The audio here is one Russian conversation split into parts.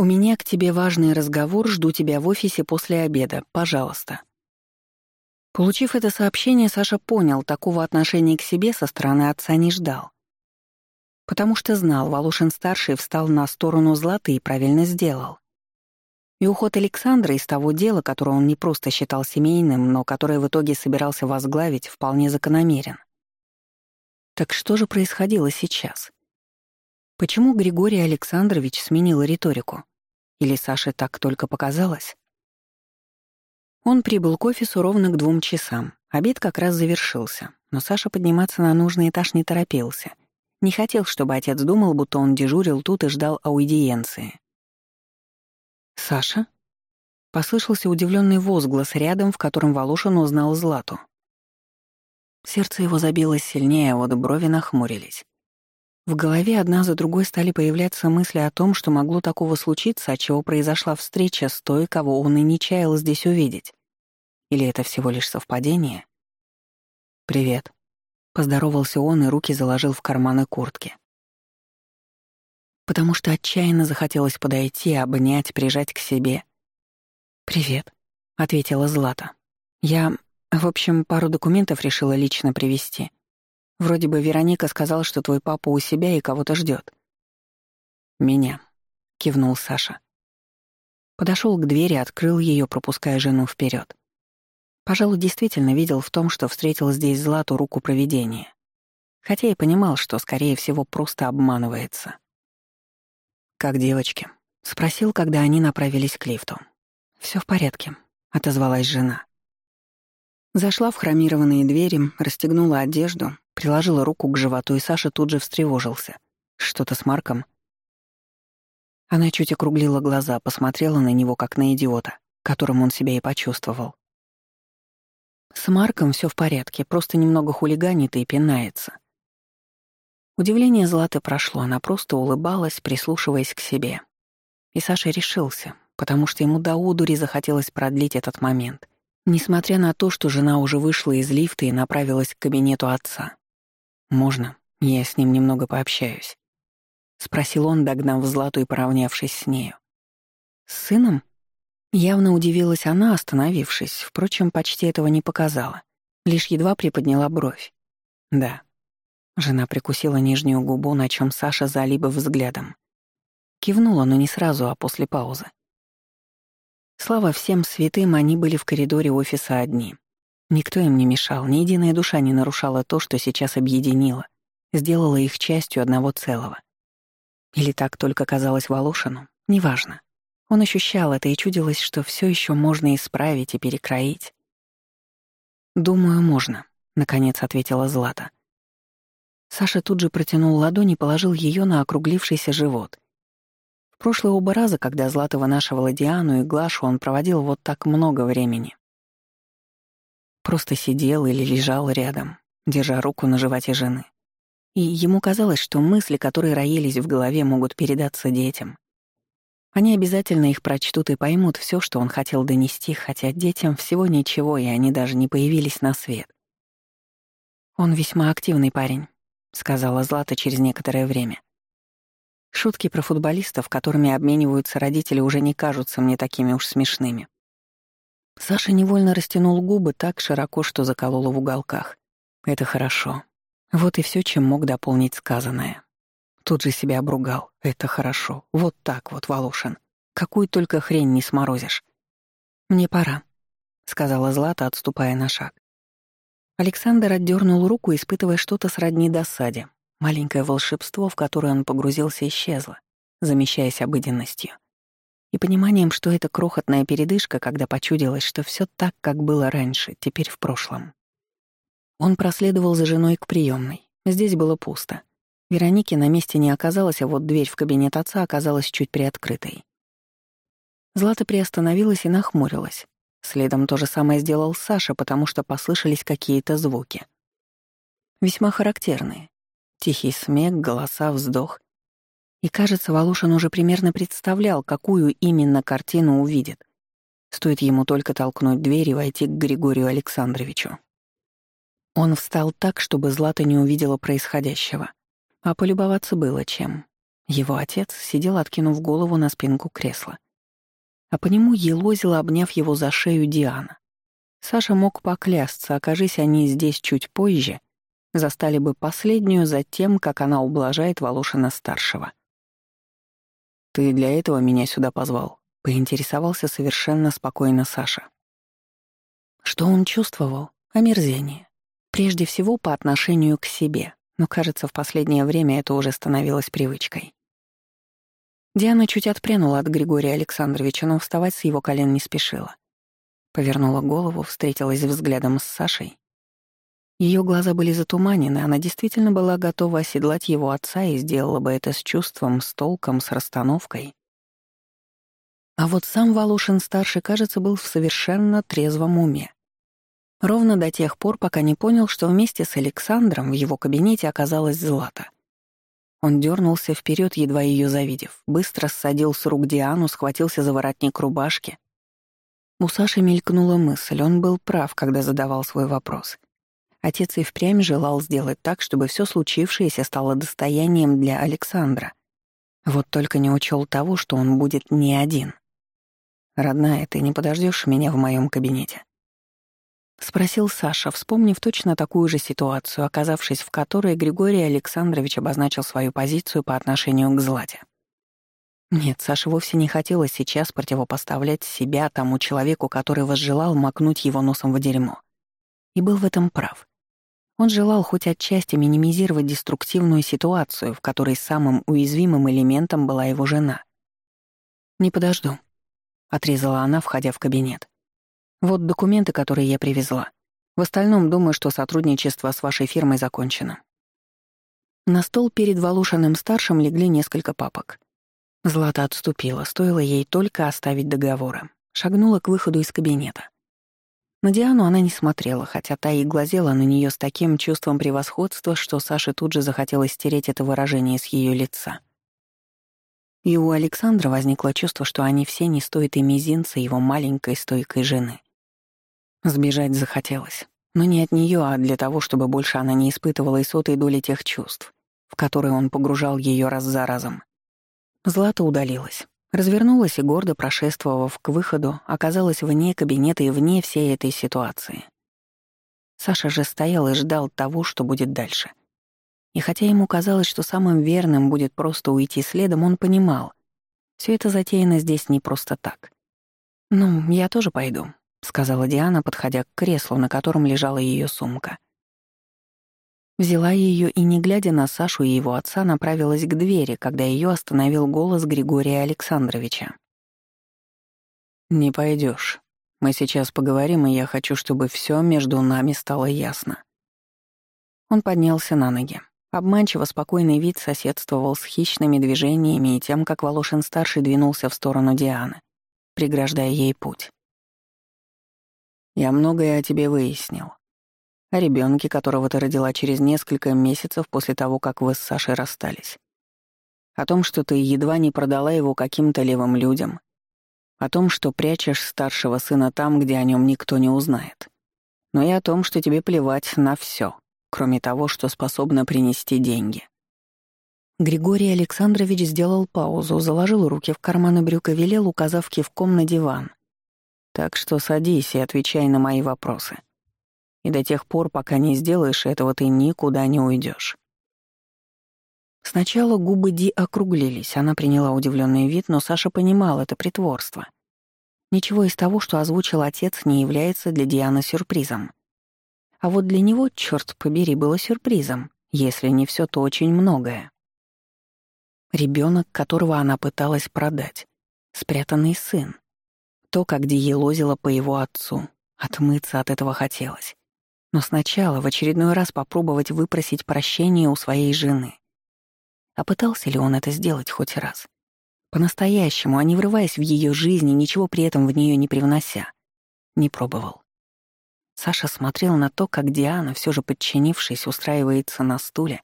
«У меня к тебе важный разговор, жду тебя в офисе после обеда. Пожалуйста». Получив это сообщение, Саша понял, такого отношения к себе со стороны отца не ждал. Потому что знал, Волошин-старший встал на сторону Златы и правильно сделал. И уход Александра из того дела, которое он не просто считал семейным, но которое в итоге собирался возглавить, вполне закономерен. Так что же происходило сейчас? Почему Григорий Александрович сменил риторику? Или Саше так только показалось? Он прибыл к офису ровно к двум часам. Обед как раз завершился, но Саша подниматься на нужный этаж не торопился. Не хотел, чтобы отец думал, будто он дежурил тут и ждал аудиенции. «Саша?» Послышался удивленный возглас рядом, в котором Волошин узнал Злату. Сердце его забилось сильнее, а вот брови нахмурились. В голове одна за другой стали появляться мысли о том, что могло такого случиться, от чего произошла встреча с той, кого он и не чаял здесь увидеть. Или это всего лишь совпадение? «Привет», — поздоровался он и руки заложил в карманы куртки. Потому что отчаянно захотелось подойти, обнять, прижать к себе. «Привет», — ответила Злата. «Я, в общем, пару документов решила лично привезти. Вроде бы Вероника сказала, что твой папа у себя и кого-то ждет. «Меня», — кивнул Саша. Подошел к двери, открыл ее, пропуская жену вперед. Пожалуй, действительно видел в том, что встретил здесь Злату руку проведения. Хотя и понимал, что, скорее всего, просто обманывается. «Как девочки?» — спросил, когда они направились к лифту. Все в порядке», — отозвалась жена. Зашла в хромированные двери, расстегнула одежду, приложила руку к животу, и Саша тут же встревожился. Что-то с Марком? Она чуть округлила глаза, посмотрела на него, как на идиота, которым он себя и почувствовал. С Марком все в порядке, просто немного хулиганит и пинается. Удивление Златы прошло, она просто улыбалась, прислушиваясь к себе. И Саша решился, потому что ему до удури захотелось продлить этот момент. Несмотря на то, что жена уже вышла из лифта и направилась к кабинету отца. «Можно, я с ним немного пообщаюсь?» — спросил он, догнав Злату и поравнявшись с нею. «С сыном?» Явно удивилась она, остановившись, впрочем, почти этого не показала. Лишь едва приподняла бровь. «Да». Жена прикусила нижнюю губу, на чем Саша залиба взглядом. Кивнула, но не сразу, а после паузы. Слава всем святым, они были в коридоре офиса одни. Никто им не мешал, ни единая душа не нарушала то, что сейчас объединило, сделала их частью одного целого. Или так только казалось Волошину, неважно. Он ощущал это и чудилось, что все еще можно исправить и перекроить. «Думаю, можно», — наконец ответила Злата. Саша тут же протянул ладонь и положил ее на округлившийся живот — прошлые оба раза, когда Злата вынашивала Диану и Глашу, он проводил вот так много времени. Просто сидел или лежал рядом, держа руку на животе жены. И ему казалось, что мысли, которые роились в голове, могут передаться детям. Они обязательно их прочтут и поймут все, что он хотел донести, хотя детям всего ничего, и они даже не появились на свет. «Он весьма активный парень», — сказала Злата через некоторое время. Шутки про футболистов, которыми обмениваются родители, уже не кажутся мне такими уж смешными. Саша невольно растянул губы так широко, что заколола в уголках. Это хорошо. Вот и все, чем мог дополнить сказанное. Тут же себя обругал. Это хорошо. Вот так вот, Волошин. Какую только хрень не сморозишь. «Мне пора», — сказала Злата, отступая на шаг. Александр отдернул руку, испытывая что-то сродни досаде. Маленькое волшебство, в которое он погрузился, исчезло, замещаясь обыденностью. И пониманием, что это крохотная передышка, когда почудилось, что все так, как было раньше, теперь в прошлом. Он проследовал за женой к приемной. Здесь было пусто. Вероники на месте не оказалось, а вот дверь в кабинет отца оказалась чуть приоткрытой. Злата приостановилась и нахмурилась. Следом то же самое сделал Саша, потому что послышались какие-то звуки. Весьма характерные, Тихий смех, голоса, вздох. И, кажется, Волошин уже примерно представлял, какую именно картину увидит. Стоит ему только толкнуть дверь и войти к Григорию Александровичу. Он встал так, чтобы Злата не увидела происходящего. А полюбоваться было чем. Его отец сидел, откинув голову на спинку кресла. А по нему елозила, обняв его за шею Диана. Саша мог поклясться, окажись они здесь чуть позже, застали бы последнюю за тем, как она ублажает Волошина-старшего. «Ты для этого меня сюда позвал?» — поинтересовался совершенно спокойно Саша. Что он чувствовал? Омерзение. Прежде всего по отношению к себе, но, кажется, в последнее время это уже становилось привычкой. Диана чуть отпрянула от Григория Александровича, но вставать с его колен не спешила. Повернула голову, встретилась взглядом с Сашей. Ее глаза были затуманены, она действительно была готова оседлать его отца и сделала бы это с чувством, с толком, с расстановкой. А вот сам Волошин-старший, кажется, был в совершенно трезвом уме. Ровно до тех пор, пока не понял, что вместе с Александром в его кабинете оказалась Злата. Он дернулся вперед, едва ее завидев, быстро ссадил с рук Диану, схватился за воротник рубашки. У Саши мелькнула мысль, он был прав, когда задавал свой вопрос. Отец и впрямь желал сделать так, чтобы все случившееся стало достоянием для Александра. Вот только не учел того, что он будет не один. «Родная, ты не подождешь меня в моем кабинете?» — спросил Саша, вспомнив точно такую же ситуацию, оказавшись в которой Григорий Александрович обозначил свою позицию по отношению к Злате. Нет, Саше вовсе не хотелось сейчас противопоставлять себя тому человеку, который возжелал макнуть его носом в дерьмо. И был в этом прав. Он желал хоть отчасти минимизировать деструктивную ситуацию, в которой самым уязвимым элементом была его жена. «Не подожду», — отрезала она, входя в кабинет. Вот документы, которые я привезла. В остальном думаю, что сотрудничество с вашей фирмой закончено. На стол перед Волушиным-старшим легли несколько папок. Злата отступила, стоило ей только оставить договоры. Шагнула к выходу из кабинета. На Диану она не смотрела, хотя та и глазела на нее с таким чувством превосходства, что Саше тут же захотелось стереть это выражение с ее лица. И у Александра возникло чувство, что они все не стоят и мизинца его маленькой стойкой жены. Сбежать захотелось. Но не от нее, а для того, чтобы больше она не испытывала и сотой доли тех чувств, в которые он погружал ее раз за разом. Злата удалилась. Развернулась и, гордо прошествовав к выходу, оказалась вне кабинета и вне всей этой ситуации. Саша же стоял и ждал того, что будет дальше. И хотя ему казалось, что самым верным будет просто уйти следом, он понимал, все это затеяно здесь не просто так. «Ну, я тоже пойду», — сказала Диана, подходя к креслу, на котором лежала ее сумка. Взяла ее и, не глядя на Сашу и его отца, направилась к двери, когда ее остановил голос Григория Александровича. «Не пойдешь. Мы сейчас поговорим, и я хочу, чтобы все между нами стало ясно». Он поднялся на ноги. Обманчиво спокойный вид соседствовал с хищными движениями и тем, как Волошин-старший двинулся в сторону Дианы, преграждая ей путь. Я многое о тебе выяснил. О ребенке, которого ты родила через несколько месяцев после того, как вы с Сашей расстались. О том, что ты едва не продала его каким-то левым людям. О том, что прячешь старшего сына там, где о нем никто не узнает. Но и о том, что тебе плевать на все, кроме того, что способно принести деньги. Григорий Александрович сделал паузу, заложил руки в карманы брюк и велел, указав кивком на диван. Так что садись и отвечай на мои вопросы. И до тех пор, пока не сделаешь этого, ты никуда не уйдешь. Сначала губы Ди округлились, она приняла удивленный вид, но Саша понимал это притворство. Ничего из того, что озвучил отец, не является для Дианы сюрпризом. А вот для него, черт побери, было сюрпризом, если не все, то очень многое. Ребенок, которого она пыталась продать, спрятанный сын, то, как Ди елозила по его отцу. Отмыться от этого хотелось. Но сначала в очередной раз попробовать выпросить прощения у своей жены. А пытался ли он это сделать хоть раз? По-настоящему, а не врываясь в ее жизнь и ничего при этом в нее не привнося. Не пробовал. Саша смотрел на то, как Диана, все же подчинившись, устраивается на стуле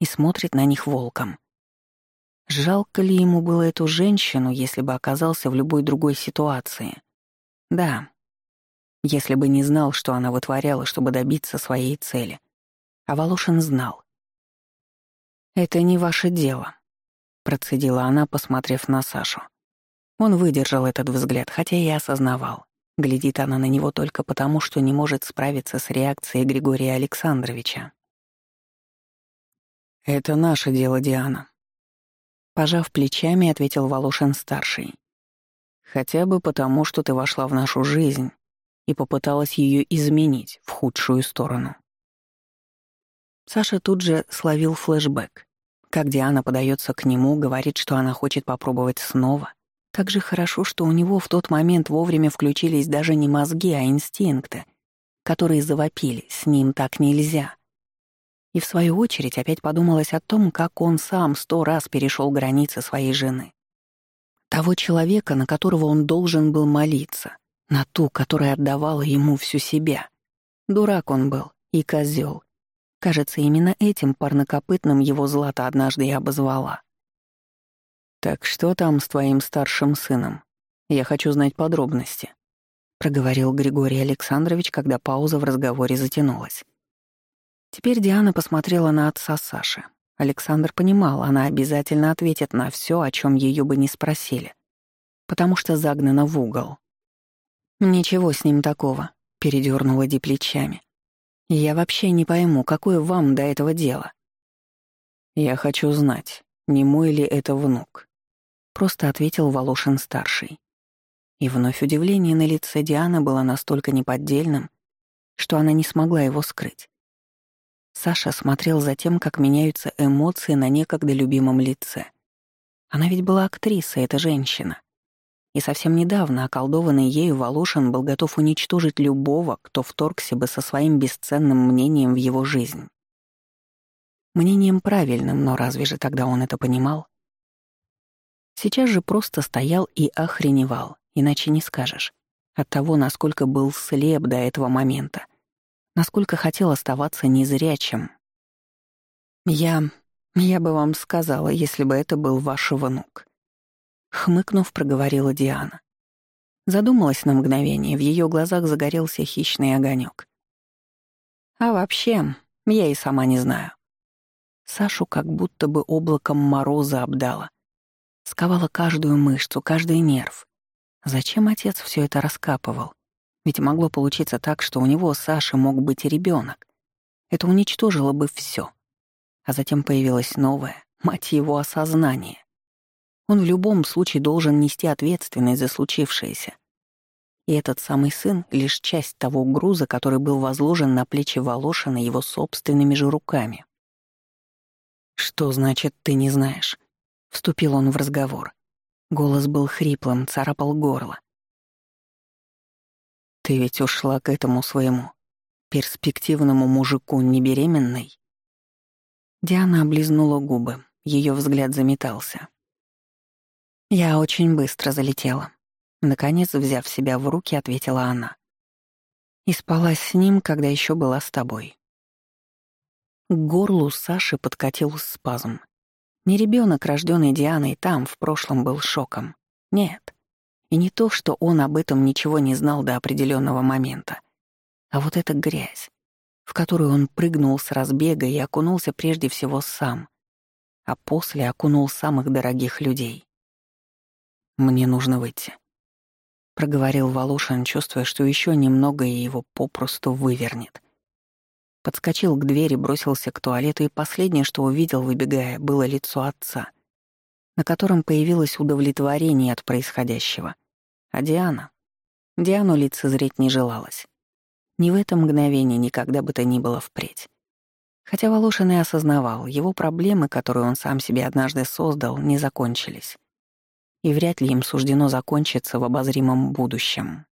и смотрит на них волком. Жалко ли ему было эту женщину, если бы оказался в любой другой ситуации? Да. Если бы не знал, что она вытворяла, чтобы добиться своей цели. А Волошин знал. «Это не ваше дело», процедила она, посмотрев на Сашу. Он выдержал этот взгляд, хотя и осознавал. Глядит она на него только потому, что не может справиться с реакцией Григория Александровича. «Это наше дело, Диана», — пожав плечами, ответил Волошин-старший. «Хотя бы потому, что ты вошла в нашу жизнь и попыталась ее изменить в худшую сторону». Саша тут же словил флешбэк. Как Диана подается к нему, говорит, что она хочет попробовать снова — как же хорошо, что у него в тот момент вовремя включились даже не мозги, а инстинкты, которые завопили «с ним так нельзя». И в свою очередь опять подумалось о том, как он сам сто раз перешел границы своей жены. Того человека, на которого он должен был молиться, на ту, которая отдавала ему всю себя. Дурак он был и козел. Кажется, именно этим парнокопытным его Злата однажды и обозвала. «Так что там с твоим старшим сыном? Я хочу знать подробности», — проговорил Григорий Александрович, когда пауза в разговоре затянулась. Теперь Диана посмотрела на отца Саши. Александр понимал, она обязательно ответит на все, о чем ее бы не спросили, потому что загнана в угол. «Ничего с ним такого», — передернула Ди плечами. «Я вообще не пойму, какое вам до этого дело?» «Я хочу знать, не мой ли это внук?» просто ответил Волошин-старший. И вновь удивление на лице Дианы было настолько неподдельным, что она не смогла его скрыть. Саша смотрел за тем, как меняются эмоции на некогда любимом лице. Она ведь была актрисой, эта женщина. И совсем недавно околдованный ею Волошин был готов уничтожить любого, кто вторгся бы со своим бесценным мнением в его жизнь. Мнением правильным, но разве же тогда он это понимал? Сейчас же просто стоял и охреневал, иначе не скажешь. От того, насколько был слеп до этого момента. Насколько хотел оставаться незрячим. «Я... я бы вам сказала, если бы это был ваш внук». Хмыкнув, проговорила Диана. Задумалась на мгновение, в ее глазах загорелся хищный огонек. «А вообще, я и сама не знаю». Сашу как будто бы облаком мороза обдала сковала каждую мышцу, каждый нерв. Зачем отец все это раскапывал? Ведь могло получиться так, что у него, Саши, мог быть и ребенок. Это уничтожило бы все. А затем появилось новое, мать его, осознание. Он в любом случае должен нести ответственность за случившееся. И этот самый сын — лишь часть того груза, который был возложен на плечи Волошина его собственными же руками. «Что значит, ты не знаешь?» Вступил он в разговор. Голос был хриплым, царапал горло. «Ты ведь ушла к этому своему перспективному мужику не беременной?» Диана облизнула губы, ее взгляд заметался. «Я очень быстро залетела», — наконец, взяв себя в руки, ответила она. «И спала с ним, когда еще была с тобой». К горлу Саши подкатил спазм. Не ребенок, рожденный Дианой, там в прошлом был шоком. Нет. И не то, что он об этом ничего не знал до определенного момента. А вот эта грязь, в которую он прыгнул с разбега и окунулся прежде всего сам, а после окунул самых дорогих людей. «Мне нужно выйти», — проговорил Волошин, чувствуя, что еще немного и его попросту вывернет. Подскочил к двери, бросился к туалету, и последнее, что увидел, выбегая, было лицо отца, на котором появилось удовлетворение от происходящего. А Диана? Диану лицезреть не желалось. Ни в этом мгновении, никогда бы то ни было впредь. Хотя Волошин и осознавал, его проблемы, которые он сам себе однажды создал, не закончились. И вряд ли им суждено закончиться в обозримом будущем.